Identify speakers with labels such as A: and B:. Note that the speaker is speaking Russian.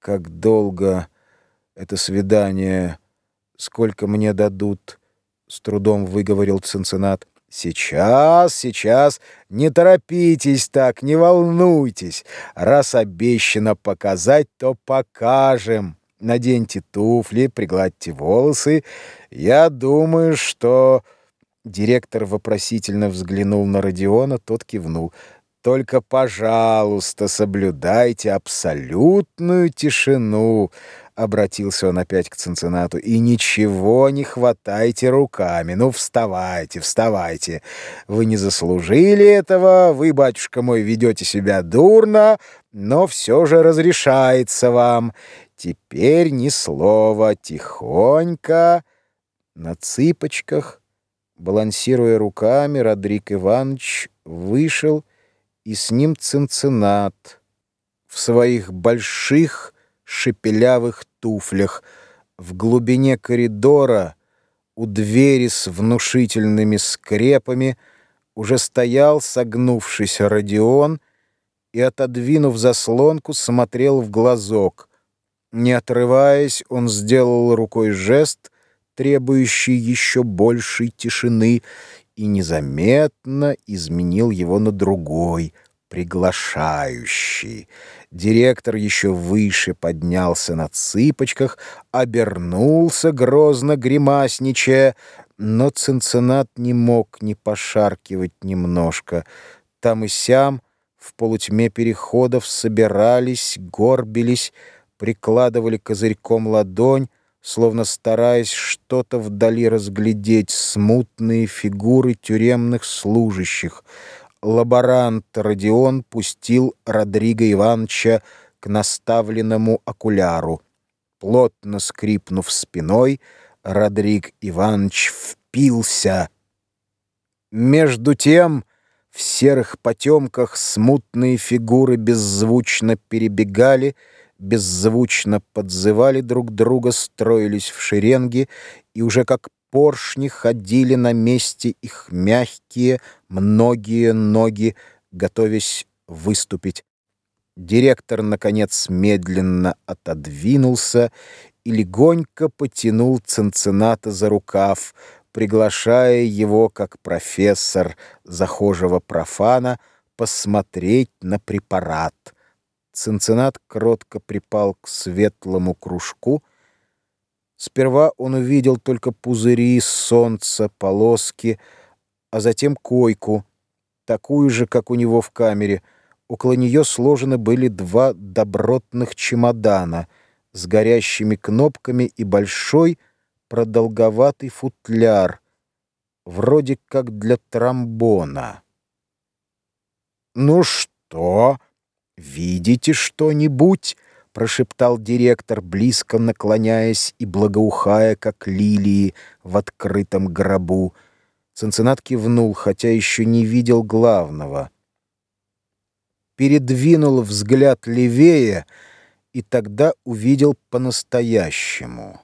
A: Как долго это свидание, сколько мне дадут, с трудом выговорил Цинциннат. Сейчас, сейчас, не торопитесь так, не волнуйтесь. Раз обещано показать, то покажем. Наденьте туфли, пригладьте волосы. Я думаю, что Директор вопросительно взглянул на Родиона, тот кивнул. Только, пожалуйста, соблюдайте абсолютную тишину, обратился он опять к Цинциннату. И ничего не хватайте руками. Ну, вставайте, вставайте. Вы не заслужили этого, вы, батюшка мой, ведете себя дурно, но все же разрешается вам. Теперь ни слова, тихонько, на цыпочках Балансируя руками, Родрик Иванович вышел, и с ним Цинциннат в своих больших шепелявых туфлях в глубине коридора у двери с внушительными скрепами уже стоял, согнувшись Родион, и, отодвинув заслонку, смотрел в глазок. Не отрываясь, он сделал рукой жест — требующий еще большей тишины, и незаметно изменил его на другой, приглашающий. Директор еще выше поднялся на цыпочках, обернулся, грозно гримасничая, но Цинциннат не мог не пошаркивать немножко. Там и сям в полутьме переходов собирались, горбились, прикладывали козырьком ладонь, словно стараясь что-то вдали разглядеть, смутные фигуры тюремных служащих. Лаборант Родион пустил Родриго Ивановича к наставленному окуляру. Плотно скрипнув спиной, Родриг Иванович впился. Между тем в серых потемках смутные фигуры беззвучно перебегали, беззвучно подзывали друг друга, строились в шеренги и уже как поршни ходили на месте их мягкие, многие ноги, готовясь выступить. Директор, наконец, медленно отодвинулся и легонько потянул Цинцината за рукав, приглашая его, как профессор захожего профана, посмотреть на препарат — Цинциннат кротко припал к светлому кружку. Сперва он увидел только пузыри, солнца, полоски, а затем койку, такую же, как у него в камере. Около нее сложены были два добротных чемодана с горящими кнопками и большой продолговатый футляр, вроде как для тромбона. «Ну что?» «Видите что-нибудь?» — прошептал директор, близко наклоняясь и благоухая, как лилии в открытом гробу. Цинциннат кивнул, хотя еще не видел главного. Передвинул взгляд левее и тогда увидел по-настоящему.